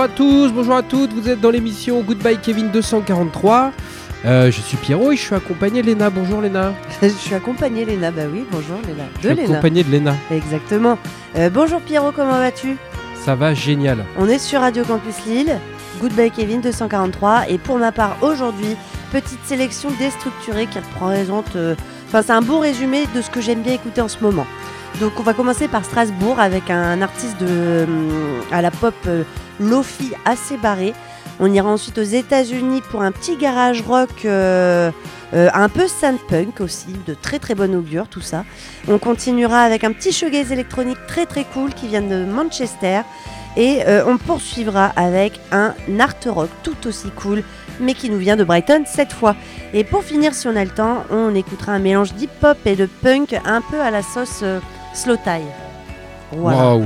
Bonjour à tous, bonjour à toutes, vous êtes dans l'émission Goodbye Kevin 243. Euh, je suis Pierrot et je suis accompagné de Léna. Bonjour Léna. je suis accompagnée Léna, bah oui, bonjour Léna. Je suis accompagné de Léna. Exactement. Euh, bonjour Pierrot, comment vas-tu? Ça va génial. On est sur Radio Campus Lille, Goodbye Kevin 243 et pour ma part aujourd'hui, petite sélection déstructurée qui représente... euh, Enfin, c'est un beau résumé de ce que j'aime bien écouter en ce moment. Donc on va commencer par Strasbourg avec un artiste de, hum, à la pop euh, Lofi assez barré. On ira ensuite aux États-Unis pour un petit garage rock euh, euh, un peu sandpunk aussi, de très très bonne augure tout ça. On continuera avec un petit shoegaze électronique très très cool qui vient de Manchester. Et euh, on poursuivra avec un art rock tout aussi cool, mais qui nous vient de Brighton cette fois. Et pour finir, si on a le temps, on écoutera un mélange d'hip-hop et de punk un peu à la sauce slow tie. Waouh.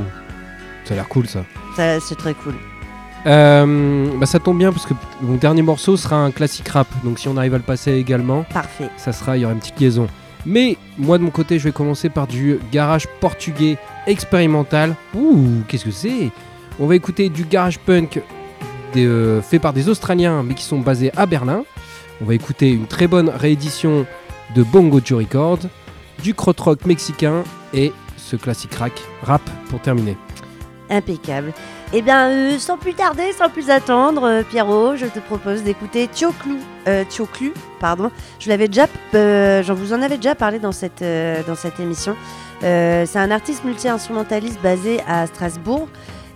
Ça a l'air cool ça. C'est très cool. Euh, bah, ça tombe bien parce que mon dernier morceau sera un classique rap. Donc si on arrive à le passer également, Parfait. ça sera, il y aura une petite liaison. Mais moi de mon côté, je vais commencer par du garage portugais expérimental. Ouh, qu'est-ce que c'est? On va écouter du garage punk des, euh, fait par des Australiens, mais qui sont basés à Berlin. On va écouter une très bonne réédition de Bongo Joe Records, du krautrock mexicain et ce classique rack, rap pour terminer. Impeccable. Eh bien, euh, sans plus tarder, sans plus attendre, euh, Pierrot, je te propose d'écouter Tioclou. Euh, Tioclu, pardon. Je l'avais déjà, vous en avais déjà parlé dans cette, émission. C'est un artiste multi-instrumentaliste basé à Strasbourg.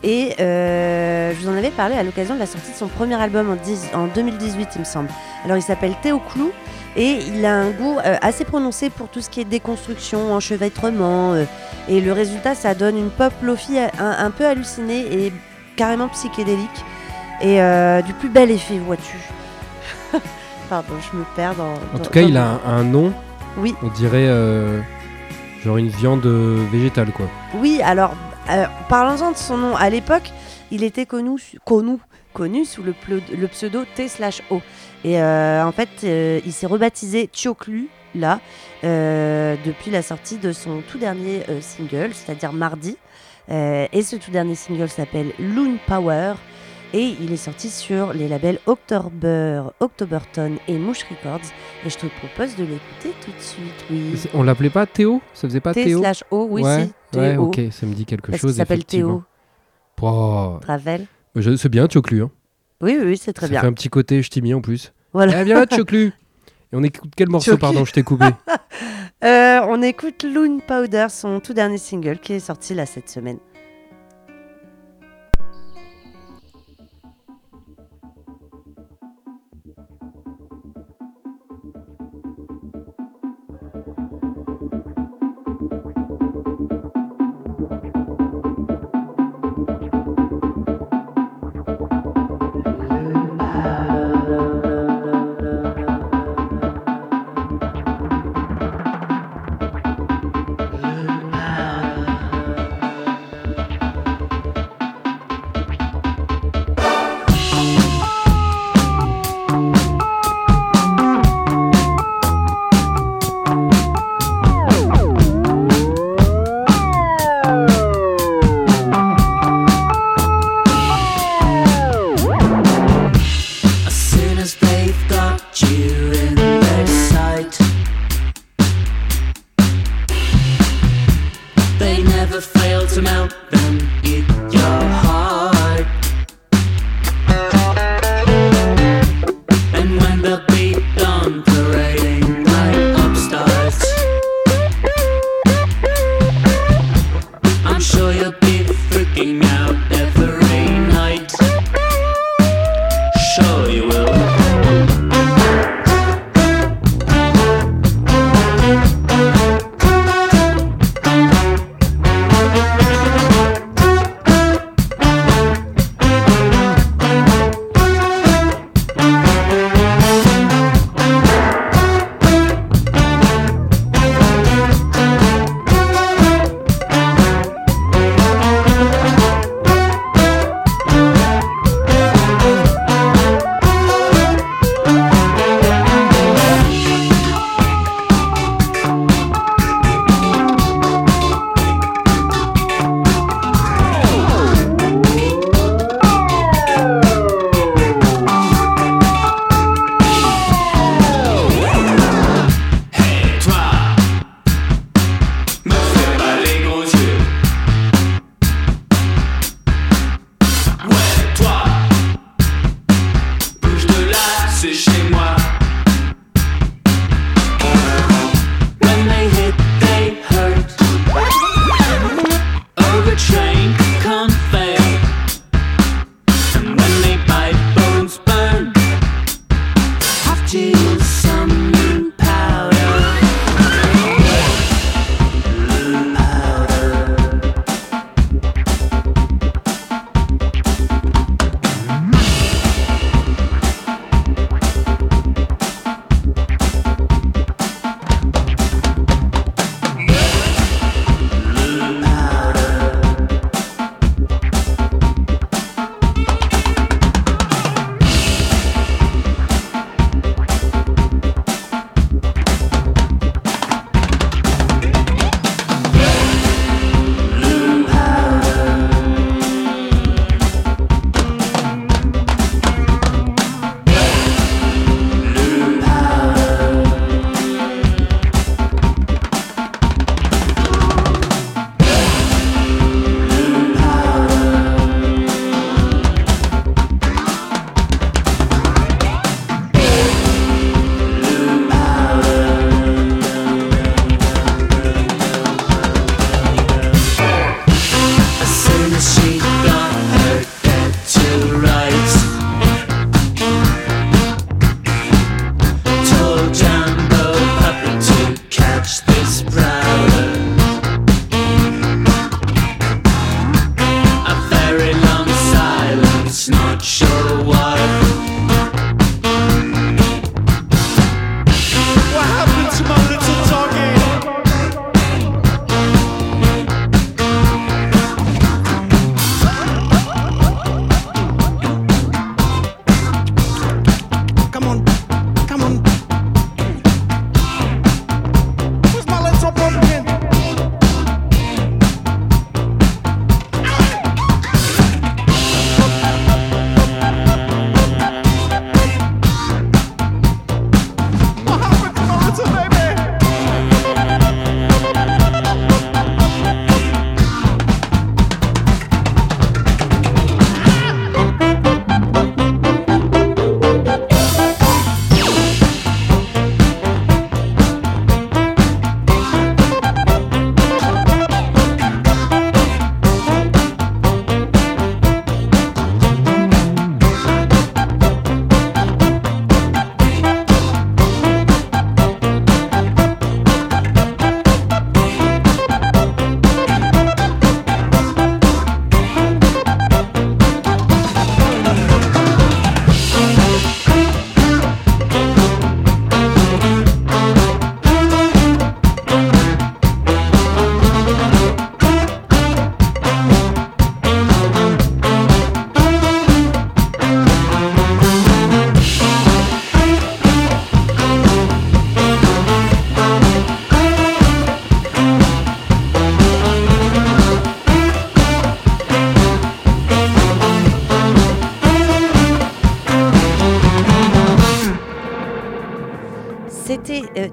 Et euh, je vous en avais parlé à l'occasion de la sortie de son premier album en, 10 en 2018, il me semble. Alors, il s'appelle Théo Clou et il a un goût euh, assez prononcé pour tout ce qui est déconstruction, enchevêtrement. euh, et le résultat, ça donne une pop lofi un, un peu hallucinée et carrément psychédélique. Et du plus bel effet, vois-tu. Pardon, je me perds dans. En dans- tout cas, dans il a un, un nom, Oui, on dirait genre une viande végétale quoi. oui. Alors, euh, parlons-en de son nom. À l'époque, il était connu, connu, connu sous le, pseudo T/O. Et euh, en fait, euh, il s'est rebaptisé Tioclu là depuis la sortie de son tout dernier single, c'est-à-dire mardi. Et ce tout dernier single s'appelle Loon Power. Et il est sorti sur les labels October, Octoberton et Mouche Records. Et je te propose de l'écouter tout de suite, oui. On l'appelait pas Théo? Ça faisait pas T Théo slash O, oui, ouais, si. ouais, ok, ça me dit quelque Parce chose. s'appelle effectivement. Théo. Oh, Travel. c'est bien, Tchoclu. Hein. Oui, oui, oui, c'est très ça bien. fait un petit côté ch'timi en plus. Voilà. Eh bien là, Tchoclu Et on écoute quel morceau, pardon, je t'ai coupé Euh, on écoute Loon Powder, son tout dernier single qui est sorti là cette semaine.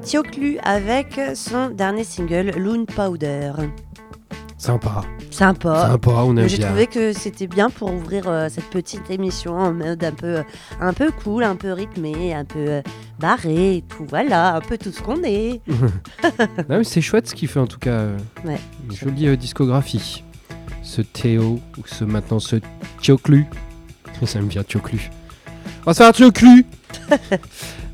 Tioklu avec son dernier single, Loon Powder. Sympa. Sympa. Sympa, on aime J'ai trouvé que c'était bien pour ouvrir euh, cette petite émission en mode un peu, un peu cool, un peu rythmé, un peu euh, barré et tout. Voilà, un peu tout ce qu'on est. Non, mais c'est chouette ce qu'il fait en tout cas. euh, Ouais. Une jolie discographie. Ce Théo, ou ce maintenant ce Tioklu. J'aime bien Tioklu. On va se faire un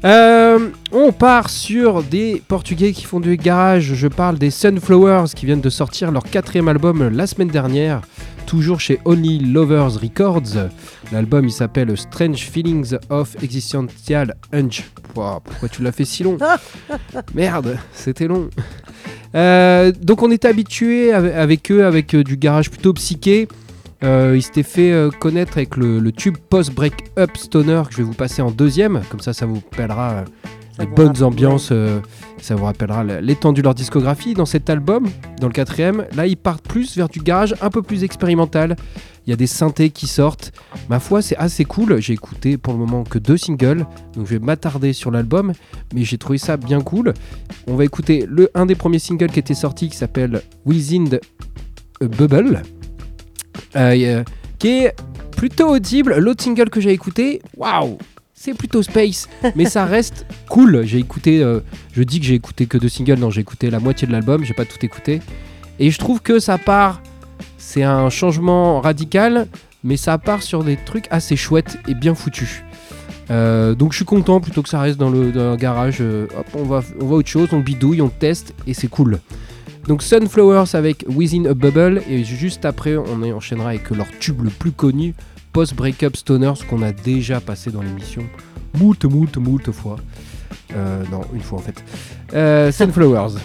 Euh, On part sur des Portugais qui font du garage. Je parle des Sunflowers qui viennent de sortir leur quatrième album la semaine dernière. Toujours chez Only Lovers Records. L'album il s'appelle Strange Feelings of Existential Hunch. Pourquoi tu l'as fait si long? Merde, c'était long. Euh, donc on était habitué avec, avec eux, avec euh, du garage plutôt psyché. Euh, ils s'étaient fait euh, connaître avec le, le tube post-break-up stoner que je vais vous passer en deuxième. Comme ça, ça vous rappellera euh, les bonnes rappelle- ambiances. euh, ça vous rappellera l'étendue de leur discographie. Dans cet album, dans le quatrième, là, ils partent plus vers du garage un peu plus expérimental. Il y a des synthés qui sortent. Ma foi, c'est assez cool. J'ai écouté pour le moment que deux singles, donc je vais m'attarder sur l'album, mais j'ai trouvé ça bien cool. On va écouter le un des premiers singles qui était sorti qui s'appelle Within the a Bubble, euh, euh, qui est plutôt audible. L'autre single que j'ai écouté, waouh, c'est plutôt space, mais ça reste cool. J'ai écouté, euh, je dis que j'ai écouté que deux singles, non, j'ai écouté la moitié de l'album, j'ai pas tout écouté, et je trouve que ça part, c'est un changement radical, mais ça part sur des trucs assez chouettes et bien foutus. Euh, donc je suis content plutôt que ça reste dans le, dans le garage. euh, hop, on va, on va autre chose, on bidouille, on teste et c'est cool. Donc Sunflowers avec Within a Bubble et juste après on enchaînera avec leur tube le plus connu, Post Breakup Stoner, ce qu'on a déjà passé dans l'émission moult, moult, moult fois. Euh, non, une fois en fait. Euh, Sunflowers.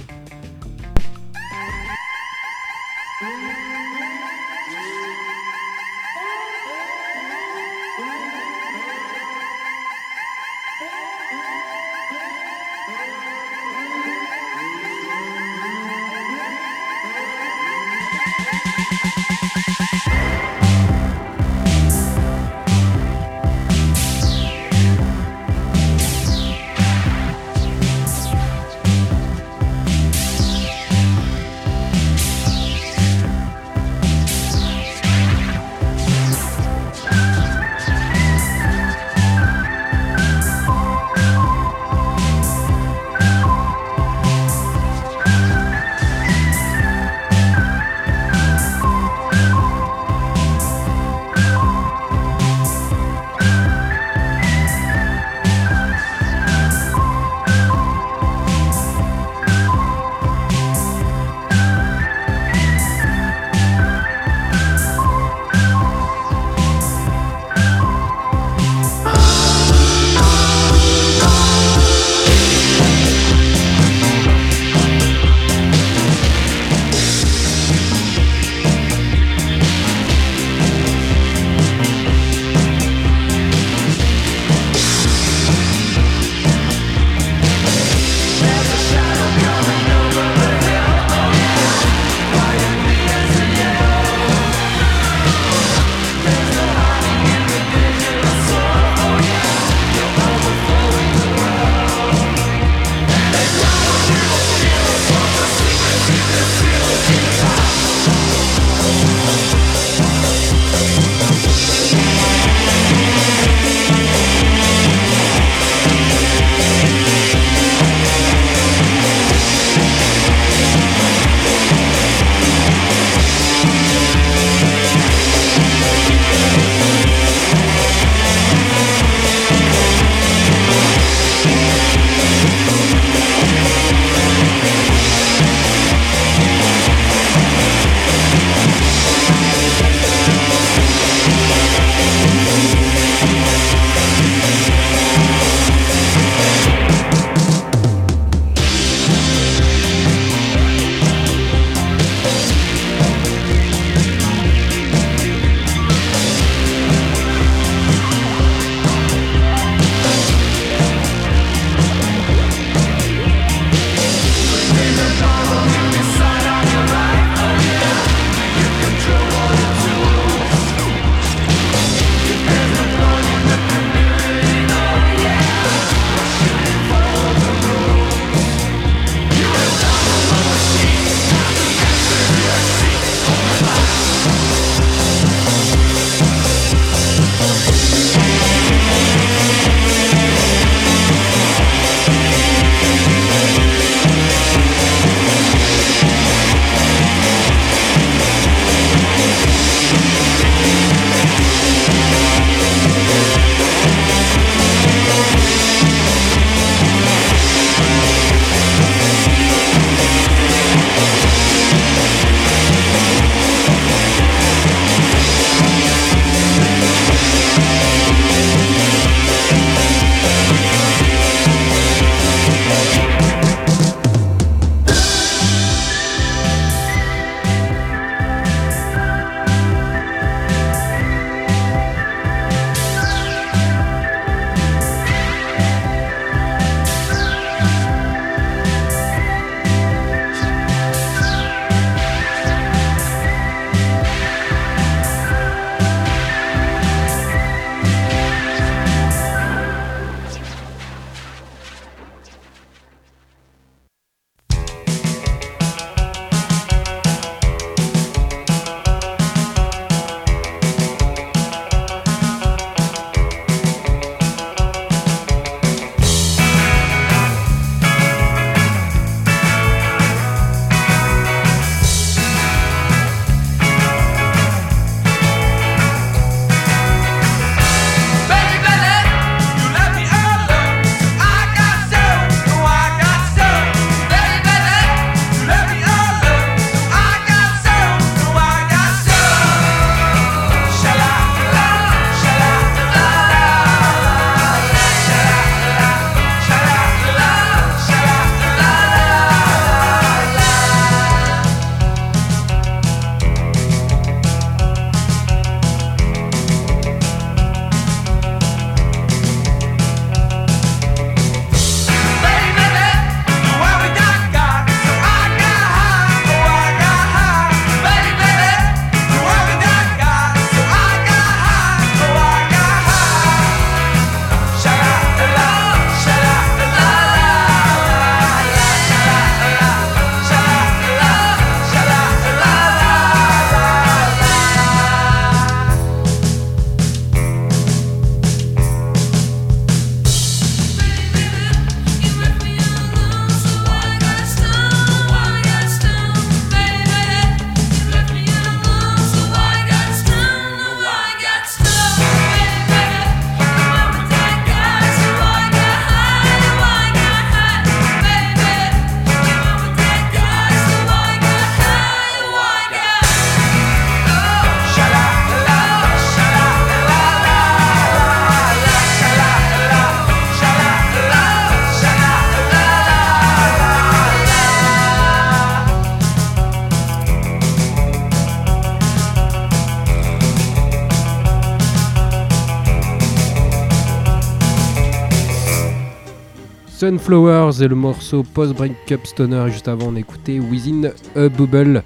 Sunflowers et le morceau Post-Breakup Stoner. Et juste avant, on écoutait Within a Bubble.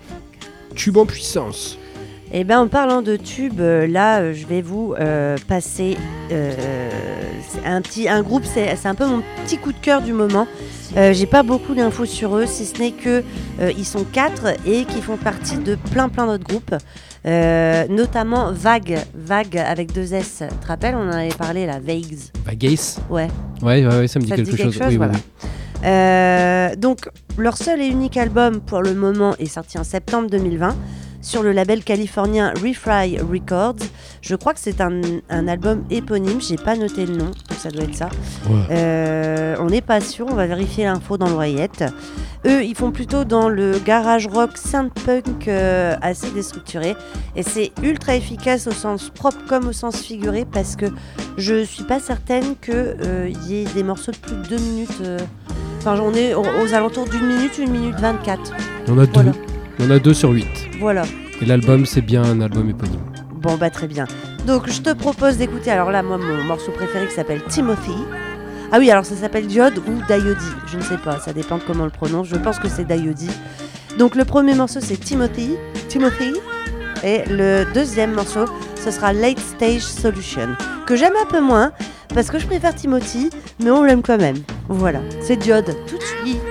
Tube en puissance. Eh bien, en parlant de tube, euh, là, euh, je vais vous euh, passer un, petit, un groupe, c'est un peu mon petit coup de cœur du moment. J'ai pas beaucoup d'infos sur eux, si ce n'est que ils sont quatre et qui font partie de plein plein d'autres groupes, Euh, notamment Vague, Vague avec deux S. Tu te rappelles, on en avait parlé là, Vagues. Vagues Ouais. Ouais, ouais, ouais, ça me dit Ça quelque dit chose. quelque chose, Oui, oui, voilà. oui. Euh, donc, leur seul et unique album pour le moment est sorti en septembre 2020 sur le label californien Refry Records. Je crois que c'est un, un album éponyme, j'ai pas noté le nom, donc ça doit être ça. Ouais. Euh, on n'est pas sûr, on va vérifier l'info dans l'oreillette. Eux, ils font plutôt dans le garage rock synth-punk euh, assez déstructuré. Et c'est ultra efficace au sens propre comme au sens figuré parce que je suis pas certaine qu'il y ait des morceaux de plus de 2 minutes. euh, Enfin, j'en ai aux, alentours d'une minute, une minute 24. On a deux. Voilà. On a deux sur 8. Voilà. Et l'album, c'est bien un album éponyme. Bon, bah très bien. Donc, je te propose d'écouter, alors là, moi, mon morceau préféré qui s'appelle Timothy. Ah oui, alors ça s'appelle Diode ou Diody, je ne sais pas, ça dépend de comment on le prononce. Je pense que c'est Diody. Donc, le premier morceau, c'est Timothy. Timothy. Et le deuxième morceau, ce sera Late Stage Solution, que j'aime un peu moins, parce que je préfère Timothy, mais on l'aime quand même. Voilà, c'est Diode, tout de suite.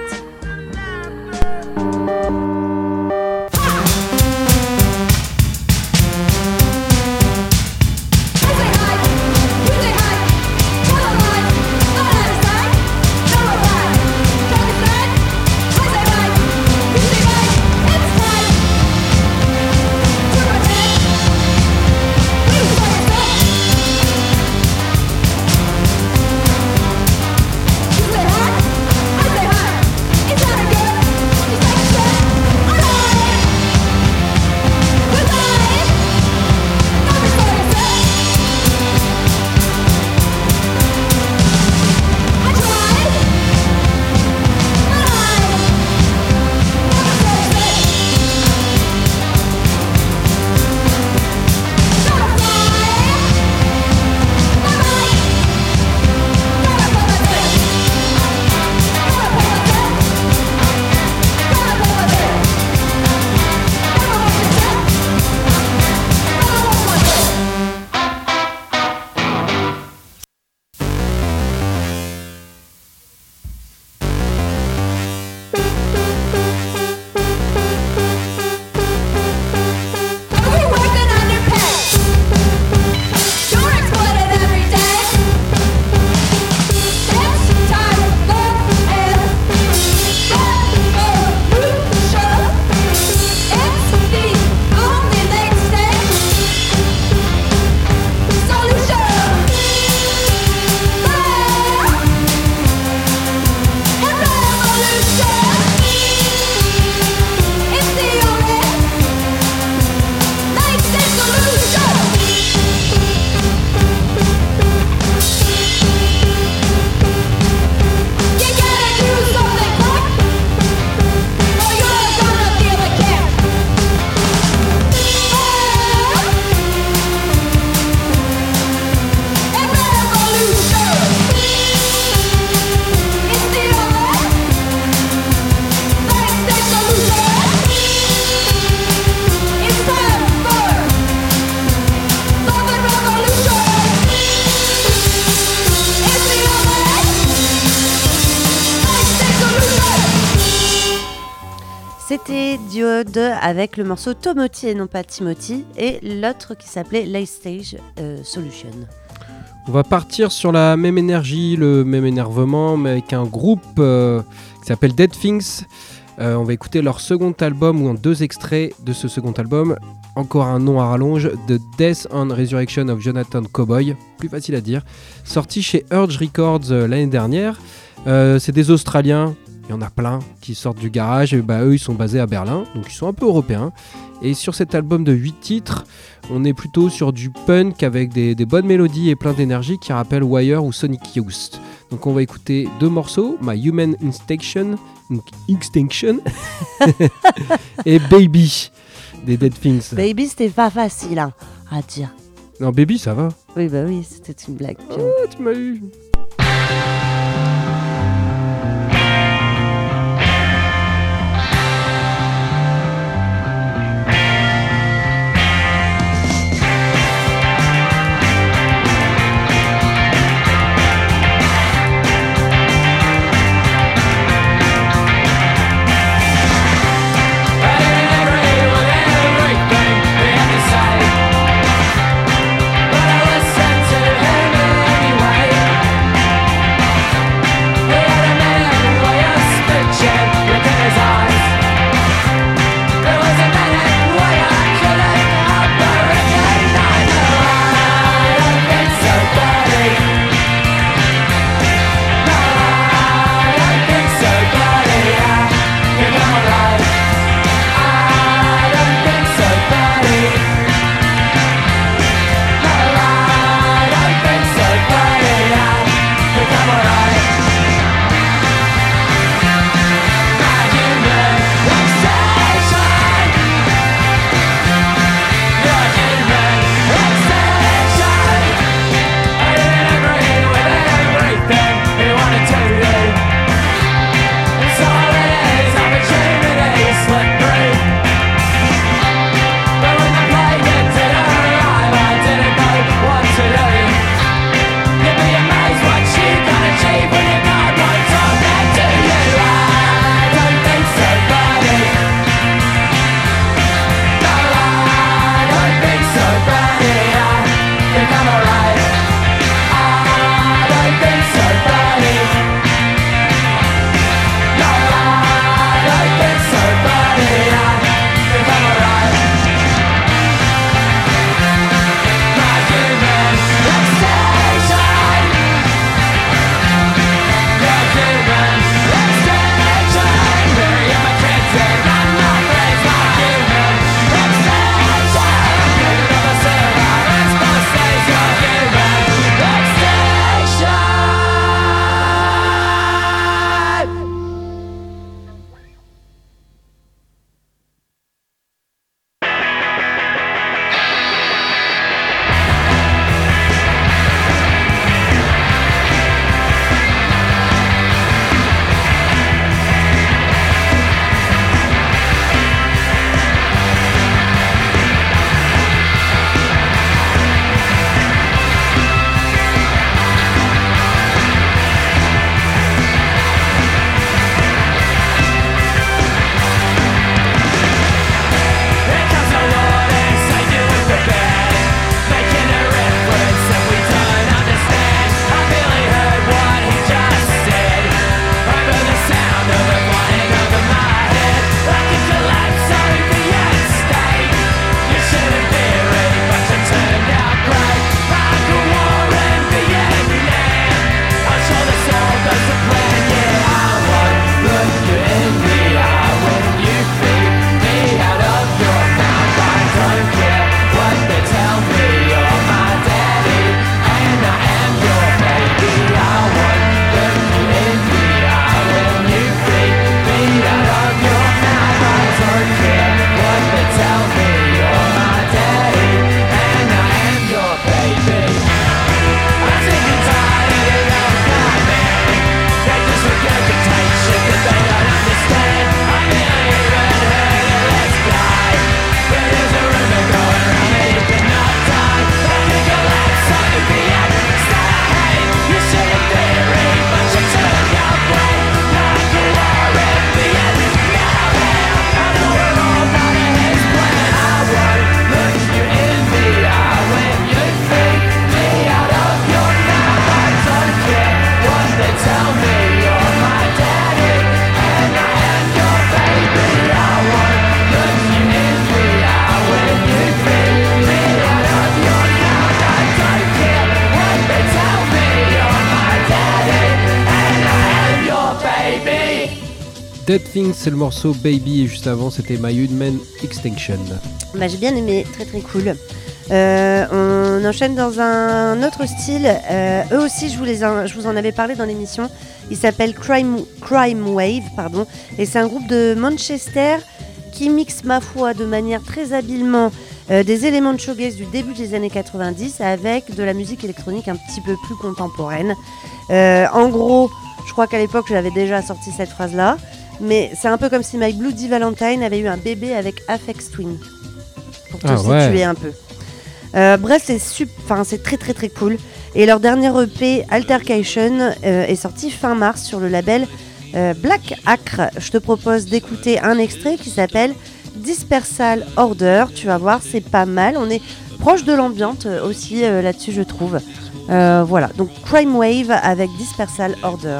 Avec le morceau Tomoti et non pas Timothy et l'autre qui s'appelait Late Stage euh, Solution. On va partir sur la même énergie, le même énervement, mais avec un groupe euh, qui s'appelle Dead Things. Euh, on va écouter leur second album ou en deux extraits de ce second album. Encore un nom à rallonge, The Death and Resurrection of Jonathan Cowboy, plus facile à dire, sorti chez Urge Records l'année dernière. C'est des Australiens, il y en a plein qui sortent du garage, et bah eux ils sont basés à Berlin, donc ils sont un peu européens. Et sur cet album de 8 titres, on est plutôt sur du punk avec des, des bonnes mélodies et plein d'énergie qui rappellent Wire ou Sonic Youth. Donc on va écouter deux morceaux, My Human Instinction, Extinction et Baby des Dead Things. Baby, c'était pas facile hein, à dire. non, Baby ça va. Oui, bah oui, c'était une blague. Oh, tu m'as eu. C'est le morceau Baby, et juste avant, c'était My Human Extinction. Bah, j'ai bien aimé, très très cool. Euh, on enchaîne dans un autre style. Euh, eux aussi, je vous, les, je vous en avais parlé dans l'émission. Il s'appelle Crime, Crime Wave, pardon, et c'est un groupe de Manchester qui mixe, ma foi, de manière très habilement euh, des éléments de showgaze du début des années 90 avec de la musique électronique un petit peu plus contemporaine. en gros, je crois qu'à l'époque, j'avais déjà sorti cette phrase-là, mais c'est un peu comme si My Bloody Valentine avait eu un bébé avec Afex Twin. Pour te Ah ouais. situer un peu. Euh, bref, c'est c'est très très très cool. Et leur dernier EP, Altercation, euh, est sorti fin mars sur le label euh, Black Acre. Je te propose d'écouter un extrait qui s'appelle Dispersal Order. Tu vas voir, c'est pas mal. On est proche de l'ambiance aussi là-dessus, je trouve. Voilà, donc Crime Wave avec Dispersal Order.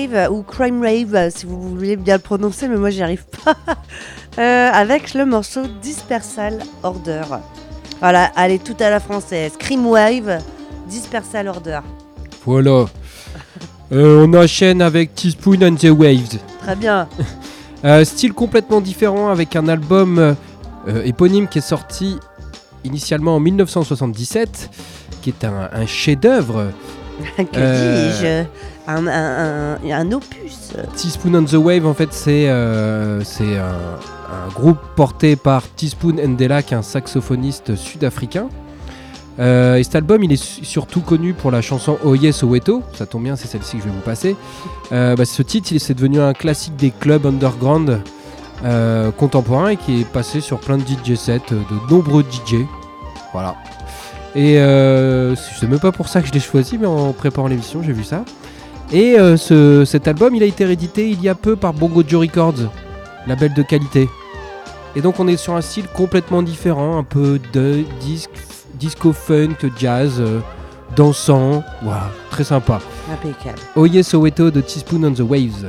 Crime Wave ou Crime Rave euh, si vous voulez bien le prononcer, mais moi j'y arrive pas. Euh, avec le morceau Dispersal Order. Voilà, allez tout à la française. Crime Wave, Dispersal Order. Voilà. Euh, on enchaîne avec Teaspoon and the Waves. Très bien. Euh, style complètement différent avec un album euh, euh, éponyme qui est sorti initialement en 1977, qui est un, un chef-d'œuvre. que Euh. dis-je? Un, un- un- un opus. Teaspoon on the Wave, en fait, c'est euh, c'est un, groupe porté par Teaspoon Ndela, qui est un saxophoniste sud-africain. Euh, et cet album, il est su- surtout connu pour la chanson Oh Yes Soweto. Ça tombe bien, c'est celle-ci que je vais vous passer. Euh, bah, ce titre, c'est devenu un classique des clubs underground euh, contemporains et qui est passé sur plein de DJ sets de nombreux DJ. Voilà. Et euh, sais même pas pour ça que je l'ai choisi, mais en préparant l'émission, j'ai vu ça. Et euh, ce- cet album, il a été réédité il y a peu par Bongo Joe Records, label de qualité. Et donc on est sur un style complètement différent, un peu de disque, disco funk, jazz, euh, dansant, voilà, très sympa. Impeccable. Oye Soweto de Teaspoon on the Waves.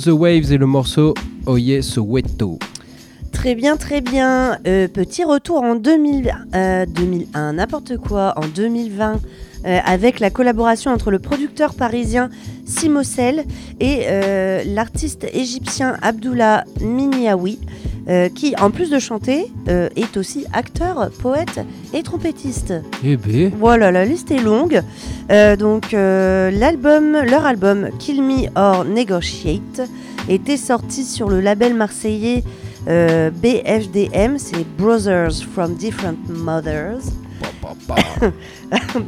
The Waves et le morceau Oye Soweto. Très bien, très bien. Euh, petit retour en 2000, euh, 2001, n'importe quoi, en 2020, euh, avec la collaboration entre le producteur parisien Simosel et euh, l'artiste égyptien Abdullah Miniawi, euh, qui, en plus de chanter, euh, est aussi acteur, poète et trompettiste. Eh ben. Voilà, la liste est longue. Euh, donc, l'album, leur album Kill Me or Negotiate était sorti sur le label marseillais BFDM, c'est Brothers from Different Mothers.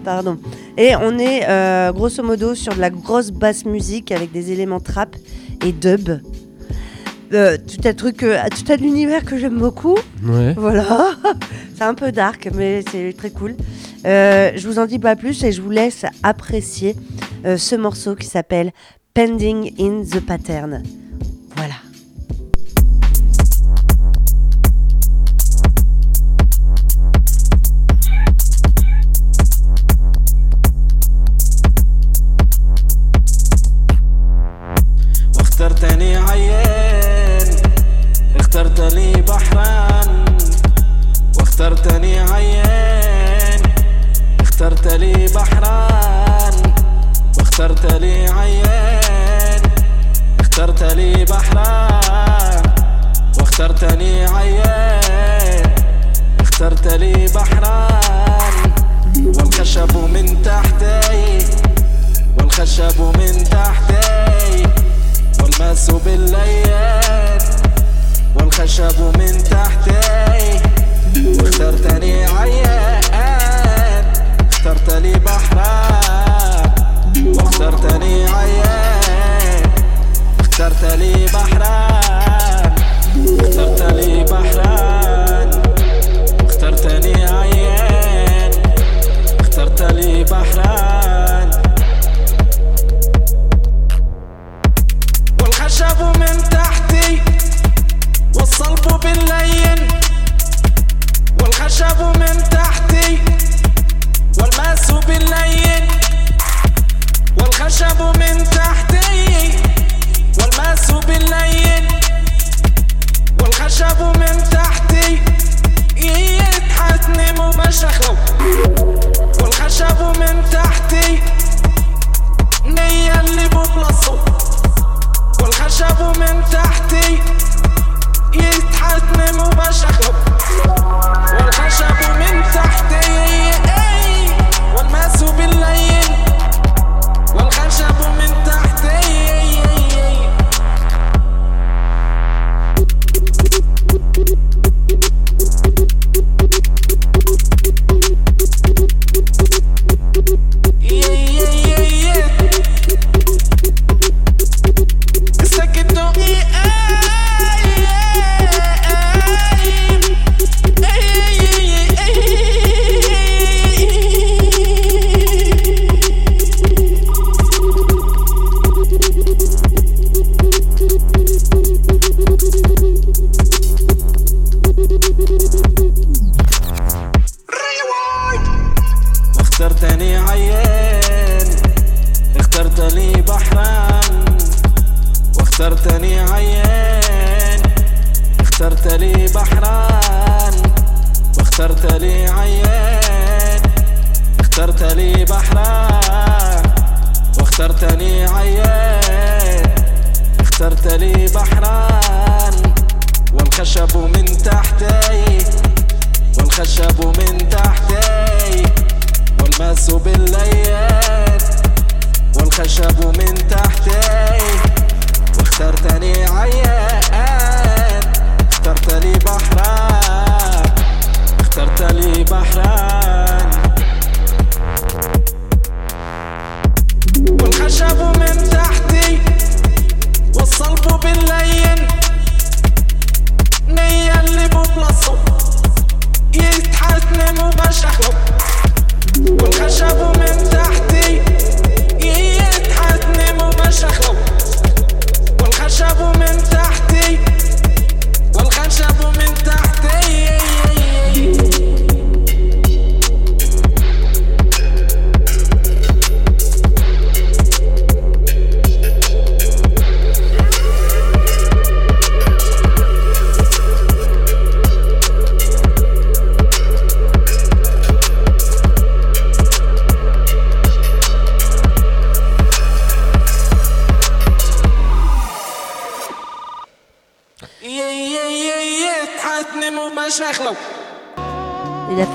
Pardon. Et on est grosso modo sur de la grosse basse musique avec des éléments trap et dub. Euh, tout un truc, euh, tout un univers que j'aime beaucoup. Ouais. Voilà, c'est un peu dark, mais c'est très cool. Euh, je vous en dis pas plus et je vous laisse apprécier euh, ce morceau qui s'appelle Pending in the Pattern.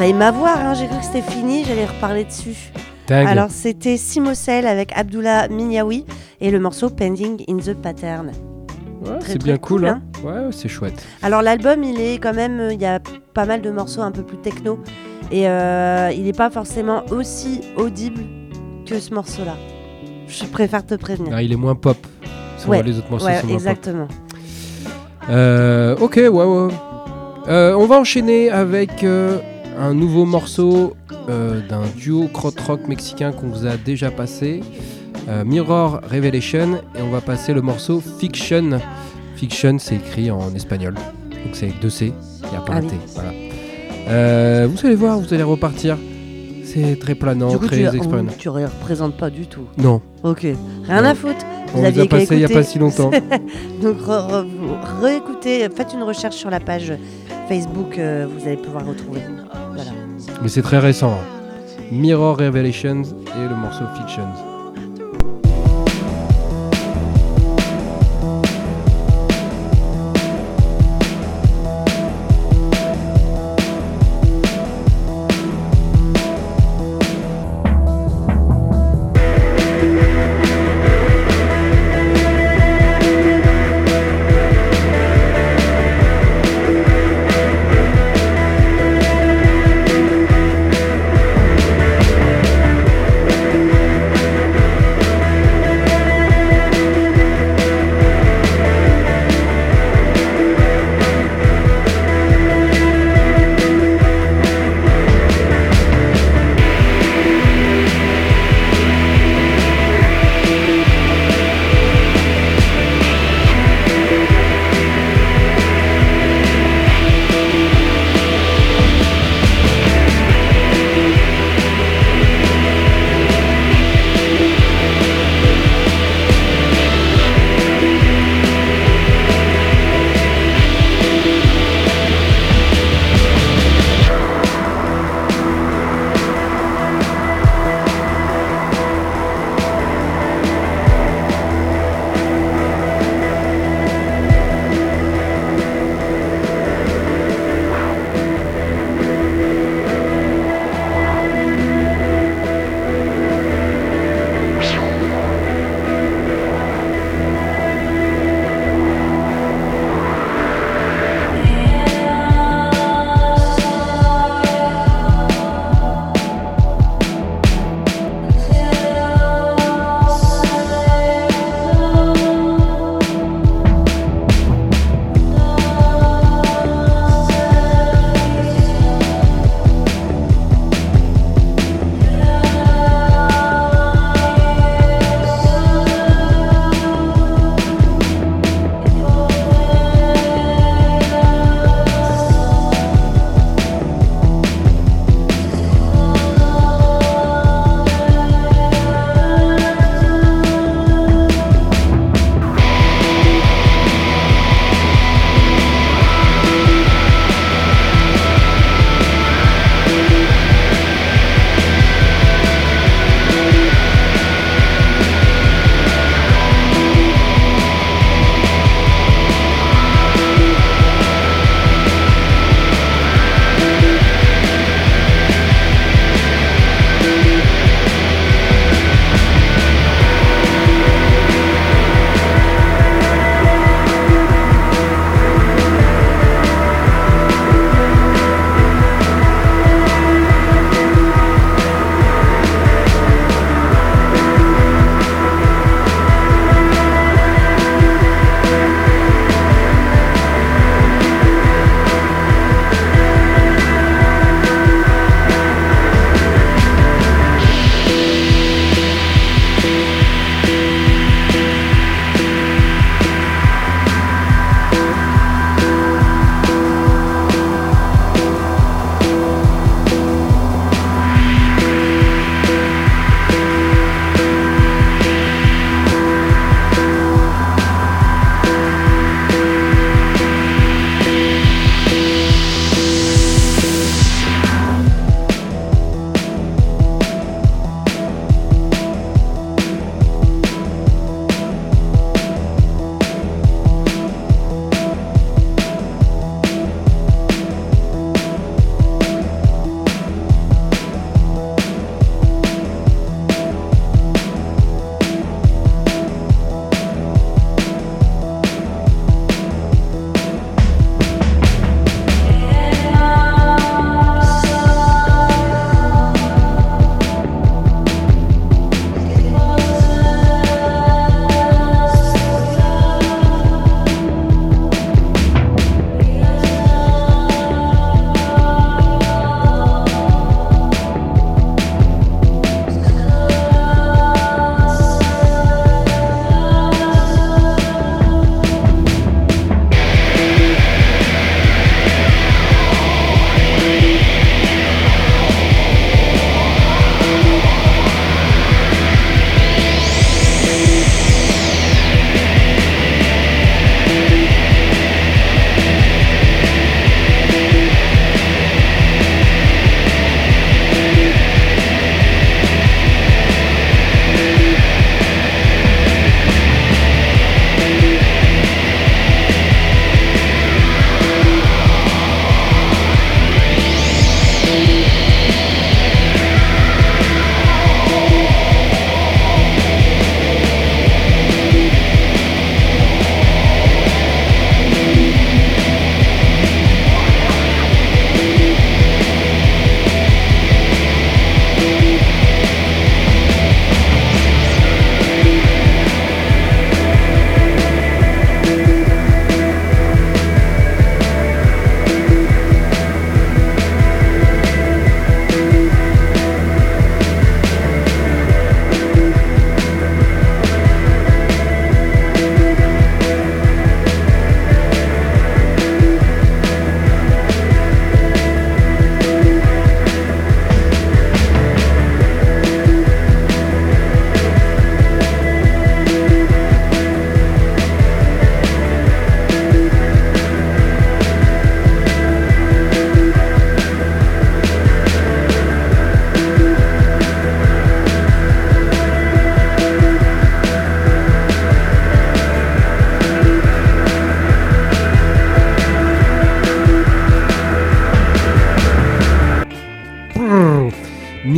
failli m'avoir, hein. j'ai cru que c'était fini, j'allais reparler dessus. Alors c'était Simosel avec Abdullah Minyawi et le morceau Pending in the Pattern. C'est bien cool. Hein. Hein. Ouais, c'est chouette. Alors l'album, il est quand même, euh, il y a pas mal de morceaux un peu plus techno et euh, il n'est pas forcément aussi audible que ce morceau-là. Je préfère te prévenir. Ah, il est moins pop. Ouais, les autres morceaux ouais, sont exactement. Pop. Euh, ok, ouais, euh, on va enchaîner avec un nouveau morceau euh, d'un duo krautrock mexicain qu'on vous a déjà passé, euh, Mirror Revelation, et on va passer le morceau Fiction. Fiction, c'est écrit en espagnol, donc c'est avec deux C, il n'y a pas Ah un oui. T. Voilà. Euh, vous allez voir, vous allez repartir. C'est très planant, du coup, très expérimental. tu ne représentes pas du tout. Non, Ok, rien Non. à foutre. on Vous les a passés il n'y a pas si longtemps. Donc re- re- vous réécoutez, faites une recherche sur la page Facebook, euh, vous allez pouvoir retrouver. Mais c'est très récent. Mirror Revelations et le morceau Fictions.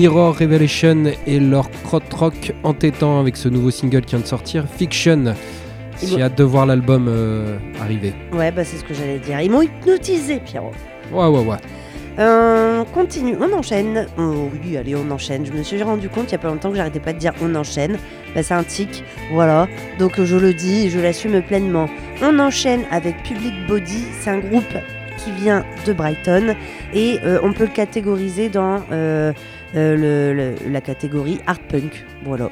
Mirror Revelation et leur crot rock entêtant avec ce nouveau single qui vient de sortir, Fiction. J'ai hâte de voir l'album euh, arriver. Ouais, bah c'est ce que j'allais dire. Ils m'ont hypnotisé, Pierrot. Ouais, ouais, ouais. Euh, on continue, on enchaîne. Oh oui, allez, on enchaîne. Je me suis rendu compte il y a pas longtemps que j'arrêtais pas de dire on enchaîne. Bah, c'est un tic, voilà. Donc je le dis et je l'assume pleinement. On enchaîne avec Public Body. C'est un groupe qui vient de Brighton et euh, on peut le catégoriser dans euh, le- la catégorie art punk. Voilà.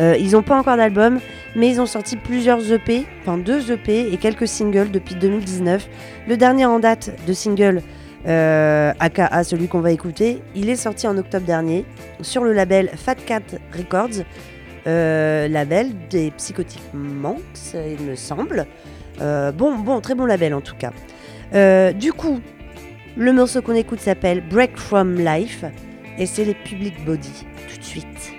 Euh, ils n'ont pas encore d'album, mais ils ont sorti plusieurs EP, enfin deux EP et quelques singles depuis 2019. Le dernier en date de single euh, aka celui qu'on va écouter, il est sorti en octobre dernier sur le label Fat Cat Records, euh, label des Psychotic Monks, il me semble. Euh, bon, bon, très bon label en tout cas. Euh, du coup, le morceau qu'on écoute s'appelle Break From Life et c'est les Public Body tout de suite.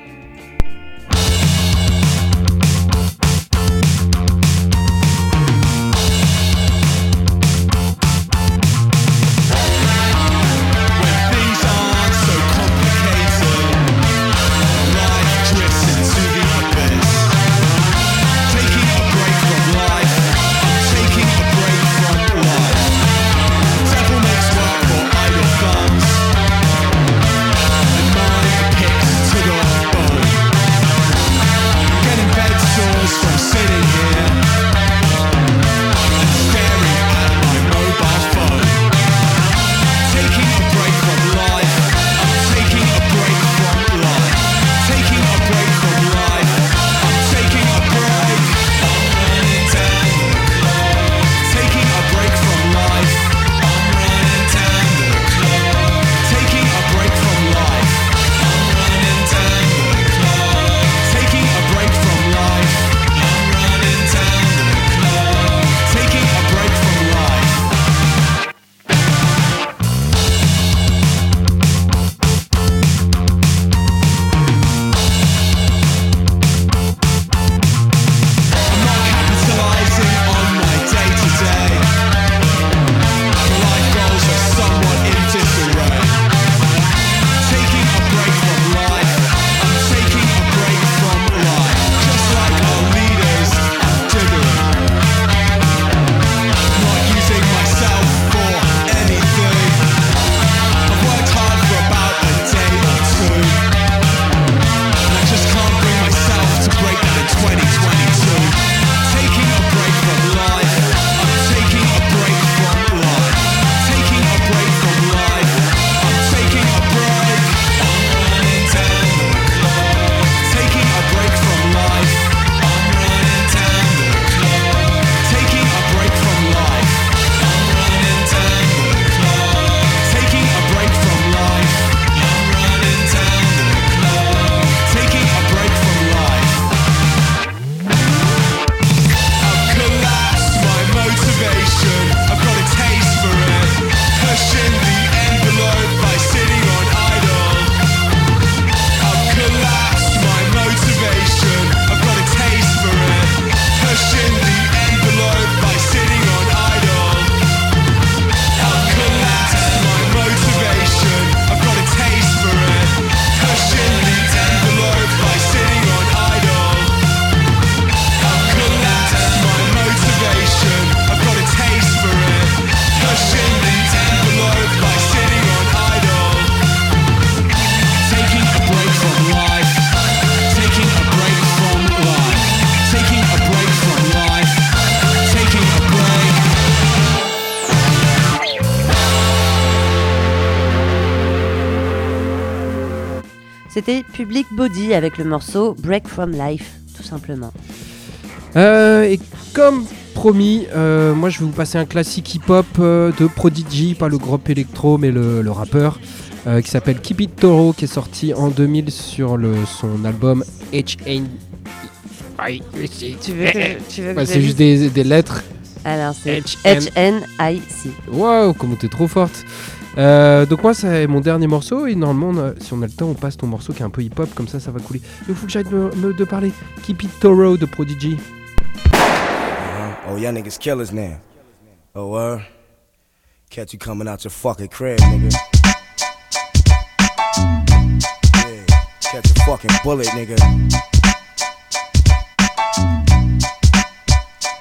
Body avec le morceau Break From Life, tout simplement. Euh, et comme promis, euh, moi je vais vous passer un classique hip-hop euh, de Prodigy, pas le groupe électro, mais le, le rappeur, euh, qui s'appelle Keep It Toro, qui est sorti en 2000 sur le, son album H.N. Tu veux que, tu veux que Bah, c'est juste des, des lettres. Alors c'est H.N. H-N-I-C. Waouh, comment t'es trop forte. Euh, donc moi c'est mon dernier morceau et normalement si on a le temps on passe ton morceau qui est un peu hip hop comme ça ça va couler. Il faut que me- de parler. Keep It Toro de Prodigy. Oh, y'all niggas killers now. Oh, word? Catch you coming out your fucking crib, nigga. Yeah. Catch a fucking bullet, nigga.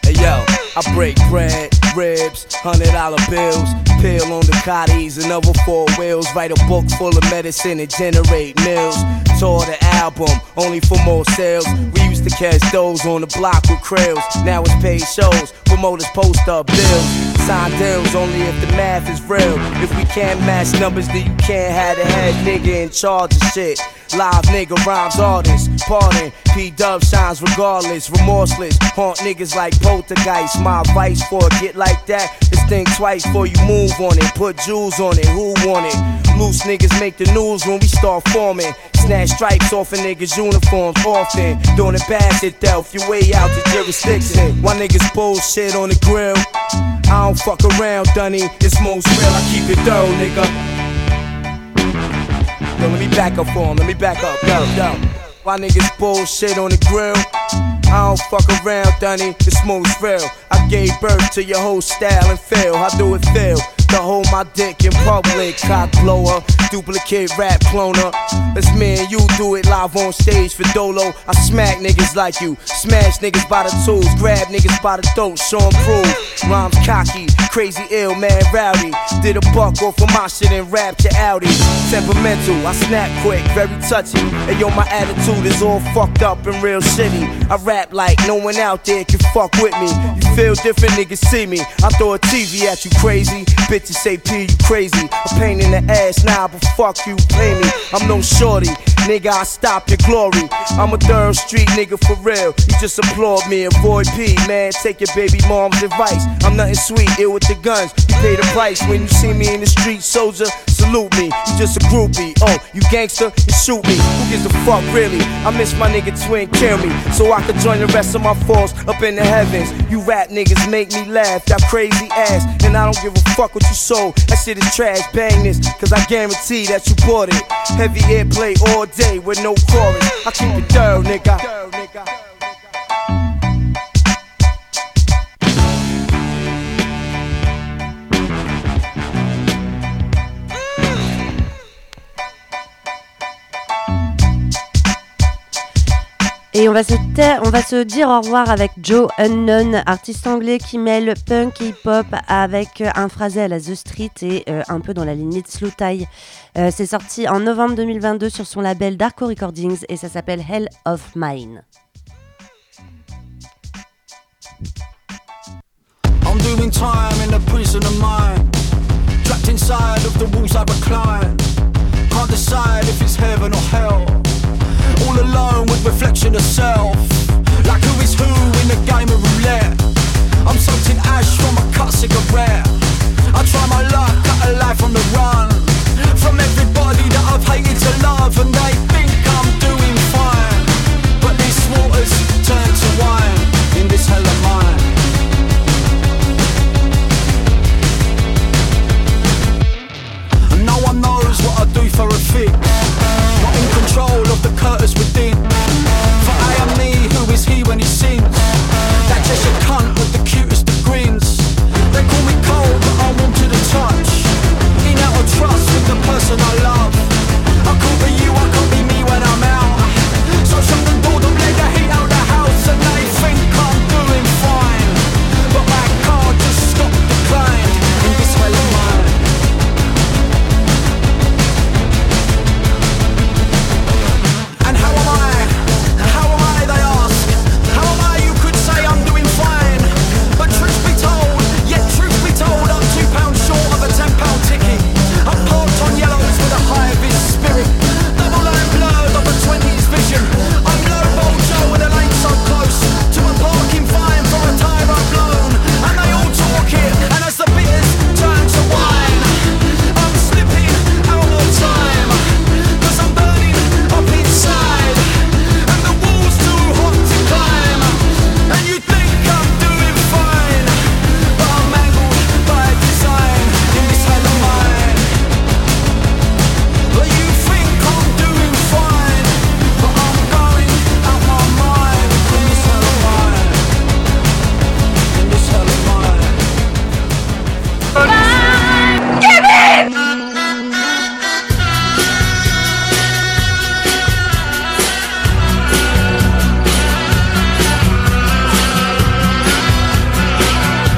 Hey yo, I break bread, ribs, hundred dollar bills, pill on the cotties another four wheels. Write a book full of medicine and generate mills. Tour the album, only for more sales. We used to catch those on the block with krills. Now it's paid shows, promoters post up bills. Sign deals only if the math is real. If we can't match numbers, then you can't have the head nigga in charge of shit. Live nigga rhymes artist, pardon. P Dub shines regardless, remorseless. Haunt niggas like poltergeist. My advice for a get like that. is think twice before you move on it. Put jewels on it, who want it? Loose niggas make the news when we start forming. Snatch stripes off a niggas' uniforms often. Doing it bad it Delph, your way out the jurisdiction. Why niggas bullshit on the grill? I don't fuck around, Dunny. It's most real, I keep it thorough, nigga. Yo, let me back up for him, let me back up, yo, yo. Why niggas bullshit on the grill? I don't fuck around, Dunny, it's most real. I gave birth to your whole style and feel. How do it feel? To hold my dick in public, cock blower, duplicate rap cloner. Let's me and you do it live on stage for Dolo. I smack niggas like you, smash niggas by the tools, grab niggas by the throat, show 'em prove. Rhymes cocky, crazy ill, man rowdy. Did a buck off of my shit and rapped your Audi. Temperamental, I snap quick, very touchy. And yo, my attitude is all fucked up and real shitty. I rap like no one out there can fuck with me. Feel different, niggas see me. I throw a TV at you, crazy. Bitches say P, you crazy. A pain in the ass now, but fuck you, pay me. I'm no shorty, nigga, I stop your glory. I'm a third street nigga for real. You just applaud me, avoid P, man. Take your baby mom's advice. I'm nothing sweet, ill with the guns. You pay the price when you see me in the street, soldier. Salute me, you just a groupie. Oh, you gangster, you shoot me. Who gives a fuck, really? I miss my nigga twin, kill me. So I could join the rest of my force up in the heavens. You rap niggas make me laugh, that crazy ass. And I don't give a fuck what you sold. That shit is trash, bang this, cause I guarantee that you bought it. Heavy airplay all day with no chorus. I keep it thorough, nigga. Et on va, se dire au revoir avec Joe Unknown, artiste anglais qui mêle punk et hip-hop avec euh, un phrasé à la The Street et euh, un peu dans la limite slow tie. Euh, c'est sorti en novembre 2022 sur son label Darko Recordings et ça s'appelle Hell of Mine. all alone with reflection of self. Like who is who in a game of roulette. I'm soaked in ash from a cut cigarette. I try my luck cut a life on the run. From everybody that I've hated to love and they